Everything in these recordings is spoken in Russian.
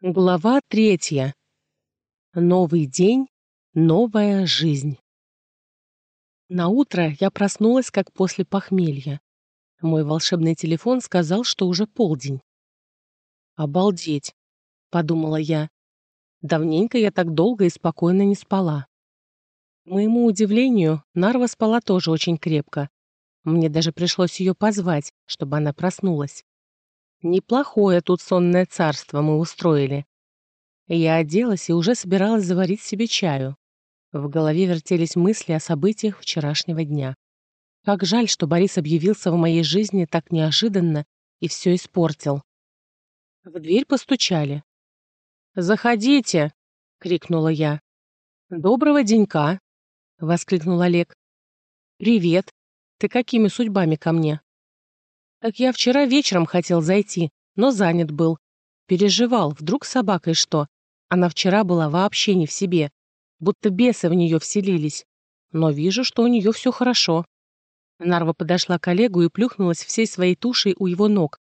Глава третья. Новый день, новая жизнь. На утро я проснулась как после похмелья. Мой волшебный телефон сказал, что уже полдень. «Обалдеть!» — подумала я. Давненько я так долго и спокойно не спала. К моему удивлению, Нарва спала тоже очень крепко. Мне даже пришлось ее позвать, чтобы она проснулась. Неплохое тут сонное царство мы устроили. Я оделась и уже собиралась заварить себе чаю. В голове вертелись мысли о событиях вчерашнего дня. Как жаль, что Борис объявился в моей жизни так неожиданно и все испортил. В дверь постучали. «Заходите!» — крикнула я. «Доброго денька!» — воскликнул Олег. «Привет! Ты какими судьбами ко мне?» Так я вчера вечером хотел зайти, но занят был. Переживал, вдруг с собакой что. Она вчера была вообще не в себе, будто бесы в нее вселились. Но вижу, что у нее все хорошо. Нарва подошла к Олегу и плюхнулась всей своей тушей у его ног.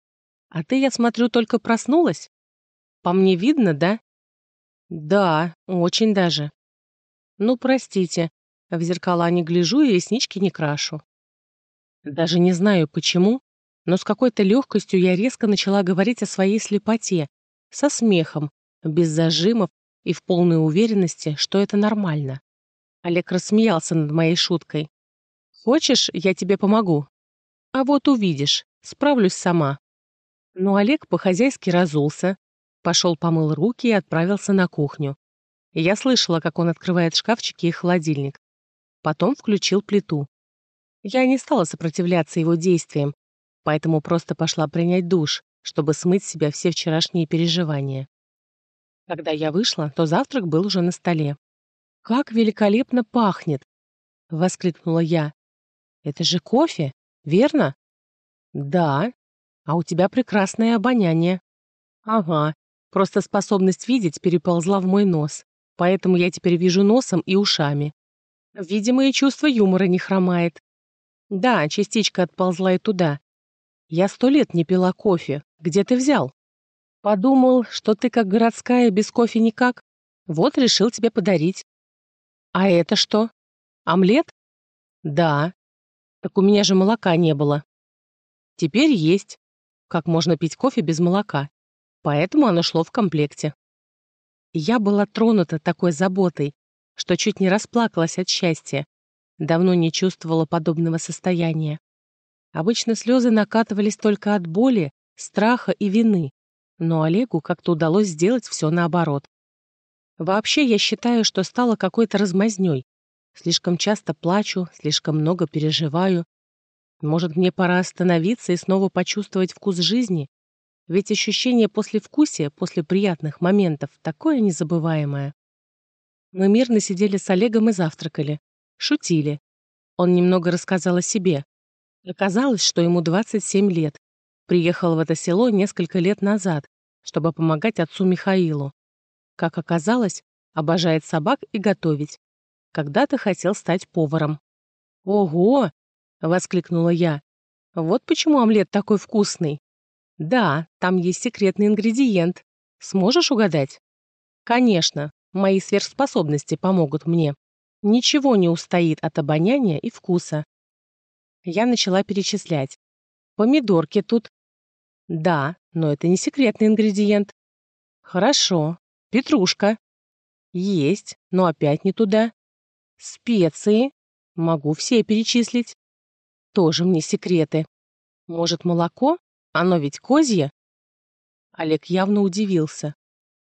«А ты, я смотрю, только проснулась? По мне видно, да?» «Да, очень даже». «Ну, простите, в зеркала не гляжу и реснички не крашу». Даже не знаю, почему, но с какой-то легкостью я резко начала говорить о своей слепоте, со смехом, без зажимов и в полной уверенности, что это нормально. Олег рассмеялся над моей шуткой. «Хочешь, я тебе помогу?» «А вот увидишь, справлюсь сама». Но Олег по-хозяйски разулся, пошел помыл руки и отправился на кухню. Я слышала, как он открывает шкафчики и холодильник. Потом включил плиту. Я не стала сопротивляться его действиям, поэтому просто пошла принять душ, чтобы смыть с себя все вчерашние переживания. Когда я вышла, то завтрак был уже на столе. «Как великолепно пахнет!» — воскликнула я. «Это же кофе, верно?» «Да. А у тебя прекрасное обоняние». «Ага. Просто способность видеть переползла в мой нос, поэтому я теперь вижу носом и ушами. Видимо, и чувство юмора не хромает. Да, частичка отползла и туда, я сто лет не пила кофе. Где ты взял? Подумал, что ты как городская, без кофе никак. Вот решил тебе подарить. А это что? Омлет? Да. Так у меня же молока не было. Теперь есть. Как можно пить кофе без молока? Поэтому оно шло в комплекте. Я была тронута такой заботой, что чуть не расплакалась от счастья. Давно не чувствовала подобного состояния. Обычно слезы накатывались только от боли, страха и вины, но Олегу как-то удалось сделать все наоборот. Вообще, я считаю, что стала какой-то размазнёй. Слишком часто плачу, слишком много переживаю. Может, мне пора остановиться и снова почувствовать вкус жизни? Ведь ощущение послевкусия, после приятных моментов, такое незабываемое. Мы мирно сидели с Олегом и завтракали. Шутили. Он немного рассказал о себе. Оказалось, что ему 27 лет. Приехал в это село несколько лет назад, чтобы помогать отцу Михаилу. Как оказалось, обожает собак и готовить. Когда-то хотел стать поваром. «Ого!» — воскликнула я. «Вот почему омлет такой вкусный». «Да, там есть секретный ингредиент. Сможешь угадать?» «Конечно, мои сверхспособности помогут мне. Ничего не устоит от обоняния и вкуса. Я начала перечислять. Помидорки тут. Да, но это не секретный ингредиент. Хорошо. Петрушка. Есть, но опять не туда. Специи. Могу все перечислить. Тоже мне секреты. Может, молоко? Оно ведь козье? Олег явно удивился.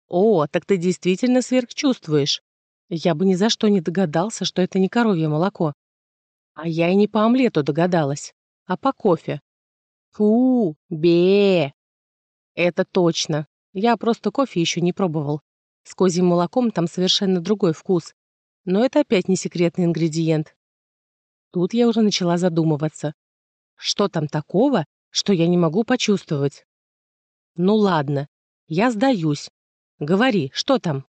О, так ты действительно сверхчувствуешь. Я бы ни за что не догадался, что это не коровье молоко. А я и не по омлету догадалась, а по кофе. Фу, бе. Это точно. Я просто кофе еще не пробовал. С козьим молоком там совершенно другой вкус. Но это опять не секретный ингредиент. Тут я уже начала задумываться. Что там такого, что я не могу почувствовать? Ну ладно, я сдаюсь. Говори, что там?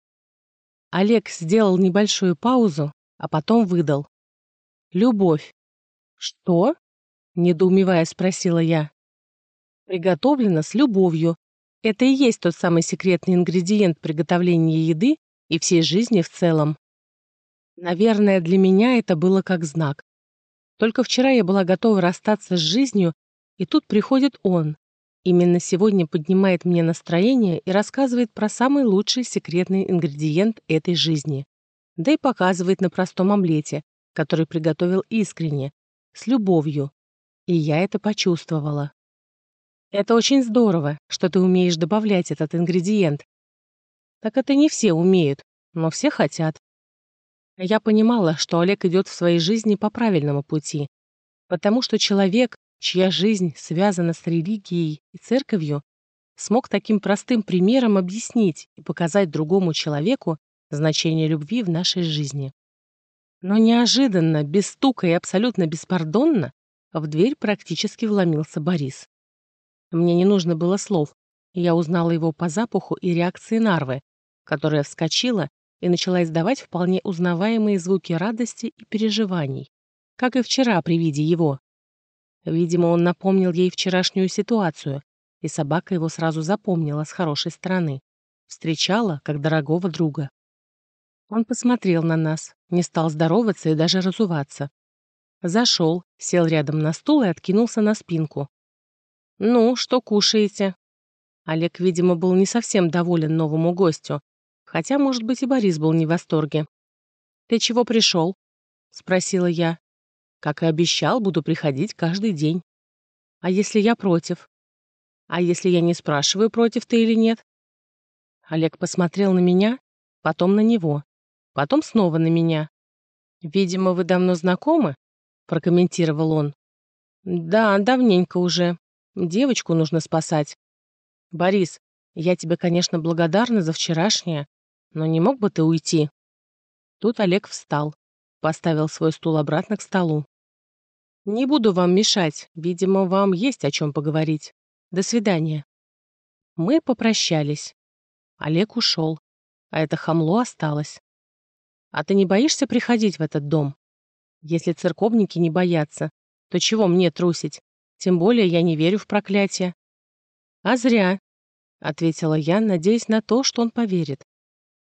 Олег сделал небольшую паузу, а потом выдал. Любовь. Что? Недоумевая спросила я. Приготовлено с любовью. Это и есть тот самый секретный ингредиент приготовления еды и всей жизни в целом. Наверное, для меня это было как знак. Только вчера я была готова расстаться с жизнью, и тут приходит он. Именно сегодня поднимает мне настроение и рассказывает про самый лучший секретный ингредиент этой жизни. Да и показывает на простом омлете, который приготовил искренне, с любовью. И я это почувствовала. Это очень здорово, что ты умеешь добавлять этот ингредиент. Так это не все умеют, но все хотят. Я понимала, что Олег идет в своей жизни по правильному пути, потому что человек, чья жизнь связана с религией и церковью, смог таким простым примером объяснить и показать другому человеку значение любви в нашей жизни. Но неожиданно, без стука и абсолютно беспардонно, в дверь практически вломился Борис. Мне не нужно было слов, я узнала его по запаху и реакции Нарвы, которая вскочила и начала издавать вполне узнаваемые звуки радости и переживаний, как и вчера при виде его. Видимо, он напомнил ей вчерашнюю ситуацию, и собака его сразу запомнила с хорошей стороны. Встречала, как дорогого друга. Он посмотрел на нас, не стал здороваться и даже разуваться. Зашел, сел рядом на стул и откинулся на спинку. «Ну, что кушаете?» Олег, видимо, был не совсем доволен новому гостю, хотя, может быть, и Борис был не в восторге. «Ты чего пришел?» — спросила я. «Как и обещал, буду приходить каждый день. А если я против? А если я не спрашиваю, против ты или нет?» Олег посмотрел на меня, потом на него. Потом снова на меня. «Видимо, вы давно знакомы?» — прокомментировал он. «Да, давненько уже. Девочку нужно спасать. Борис, я тебе, конечно, благодарна за вчерашнее, но не мог бы ты уйти?» Тут Олег встал, поставил свой стул обратно к столу. «Не буду вам мешать, видимо, вам есть о чем поговорить. До свидания». Мы попрощались. Олег ушел, а это хамло осталось. А ты не боишься приходить в этот дом? Если церковники не боятся, то чего мне трусить? Тем более я не верю в проклятие. А зря, — ответила я, надеясь на то, что он поверит.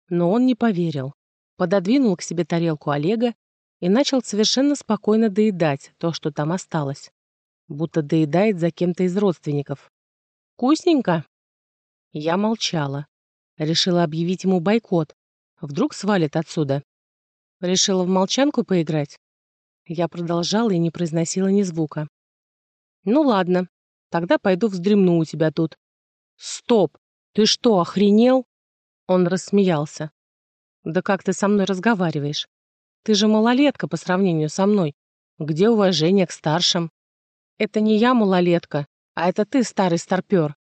Но он не поверил. Пододвинул к себе тарелку Олега и начал совершенно спокойно доедать то, что там осталось. Будто доедает за кем-то из родственников. «Вкусненько?» Я молчала. Решила объявить ему бойкот. Вдруг свалит отсюда. Решила в молчанку поиграть? Я продолжала и не произносила ни звука. Ну ладно, тогда пойду вздремну у тебя тут. Стоп! Ты что, охренел? Он рассмеялся. Да как ты со мной разговариваешь? Ты же малолетка по сравнению со мной. Где уважение к старшим? Это не я малолетка, а это ты, старый старпер.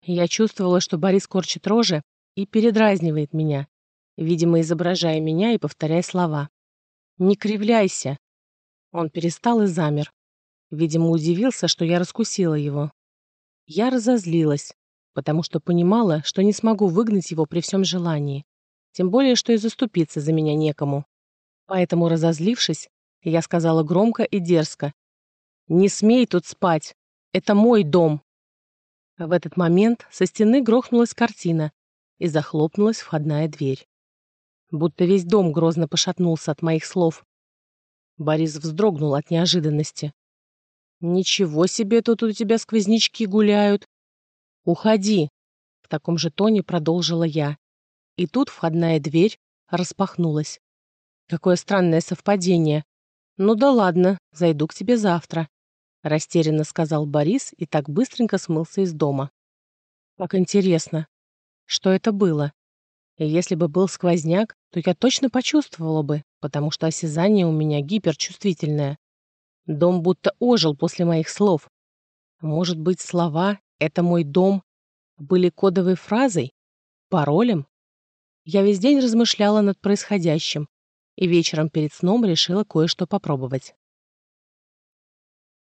Я чувствовала, что Борис корчит рожи и передразнивает меня видимо, изображая меня и повторяя слова. «Не кривляйся!» Он перестал и замер. Видимо, удивился, что я раскусила его. Я разозлилась, потому что понимала, что не смогу выгнать его при всем желании. Тем более, что и заступиться за меня некому. Поэтому, разозлившись, я сказала громко и дерзко. «Не смей тут спать! Это мой дом!» В этот момент со стены грохнулась картина и захлопнулась входная дверь будто весь дом грозно пошатнулся от моих слов. Борис вздрогнул от неожиданности. «Ничего себе тут у тебя сквознячки гуляют!» «Уходи!» — в таком же тоне продолжила я. И тут входная дверь распахнулась. Какое странное совпадение. «Ну да ладно, зайду к тебе завтра», — растерянно сказал Борис и так быстренько смылся из дома. «Как интересно, что это было?» И если бы был сквозняк, то я точно почувствовала бы, потому что осязание у меня гиперчувствительное. Дом будто ожил после моих слов. Может быть, слова «это мой дом» были кодовой фразой? Паролем? Я весь день размышляла над происходящим и вечером перед сном решила кое-что попробовать.